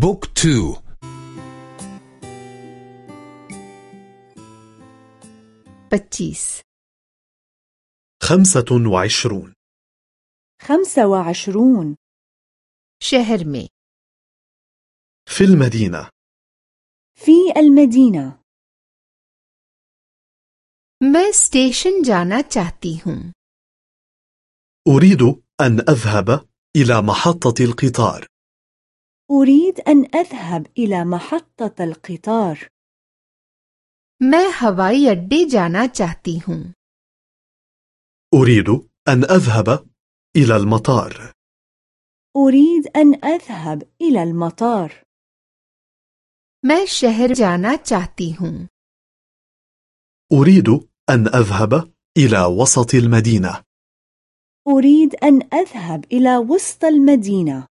بوك تو पच्चीस خمسة وعشرون خمسة وعشرون शहर में في المدينة في المدينة मैं स्टेशन जाना चाहती हूँ أريد أن أذهب إلى محطة القطار أريد أن أذهب إلى محطة القطار मैं हवाई अड्डे जाना चाहती हूँ أريد أن أذهب إلى المطار أريد أن أذهب إلى المطار मैं शहर जाना चाहती हूँ أريد أن أذهب إلى وسط المدينة أريد أن أذهب إلى وسط المدينة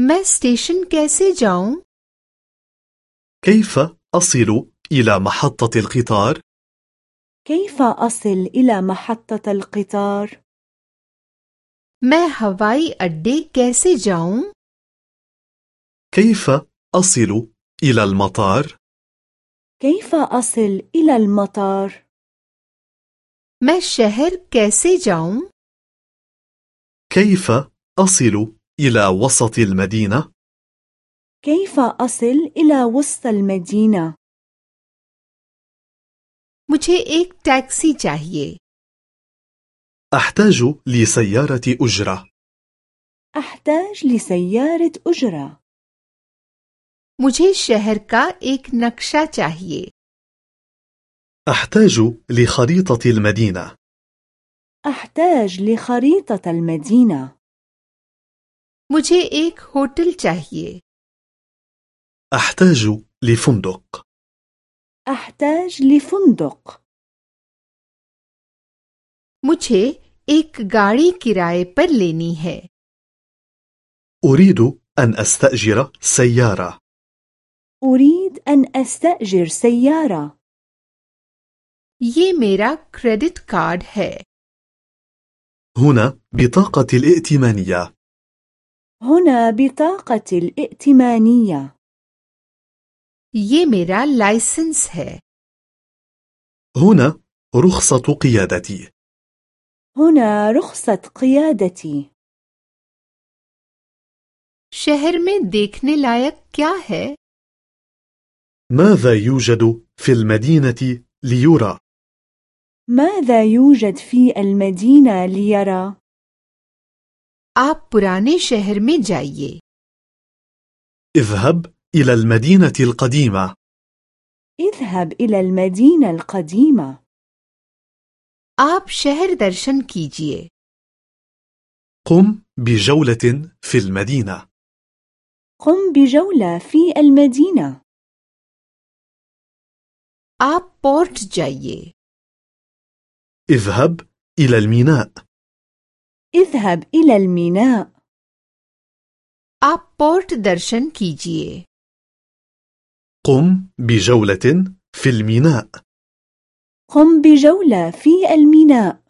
मैं स्टेशन कैसे जाऊं كيف أصل إلى محطة القطار؟ كيف أصل إلى محطة القطار؟ मैं हवाई अड्डे कैसे जाऊं كيف أصل إلى المطار؟ كيف أصل إلى المطار؟ मैं शहर कैसे जाऊं كيف أصل إلى وسط المدينة؟ كيف أصل إلى وسط المدينة؟ मुझे एक टैक्सी चाहिए أحتاج لسيارة أجرة أحتاج لسيارة أجرة मुझे शहर का एक नक्शा चाहिए أحتاج لخريطة المدينة أحتاج لخريطة المدينة मुझे एक होटल चाहिए أحتاج لفندق أحتاج لفندق मुझे एक गाड़ी किराए पर लेनी है أريد أن أستأجر سيارة أريد أن أستأجر سيارة ये मेरा क्रेडिट कार्ड है هنا بطاقة الائتمانية هنا بطاقة الائتمانية ये मेरा लाइसेंस है هنا رخصة قيادتي هنا رخصة قيادتي शहर में देखने लायक क्या है ماذا يوجد في المدينة ليرى؟ ماذا يوجد في المدينة ليرى؟ आप पुराने शहर में जाइए اذهب إلى المدينة القديمة اذهب إلى المدينة القديمة आप शहर दर्शन कीजिए قم بجولة في المدينة قم بجولة في المدينة आप पोर्ट जाइए اذهب إلى الميناء اذهب إلى الميناء आप पोर्ट दर्शन कीजिए قم بجولة في الميناء قم بجولة في الميناء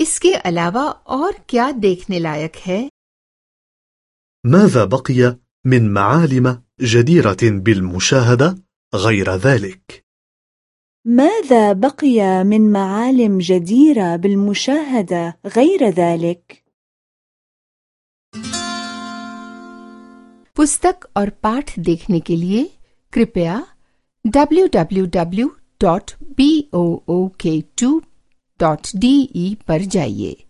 इसके अलावा और क्या देखने लायक है ماذا بقي من معالم جديرة بالمشاهدة غير ذلك؟ ماذا بقي من معالم جديرة بالمشاهدة غير ذلك؟ पुस्तक और पाठ देखने के लिए कृपया www.book2.de पर जाइए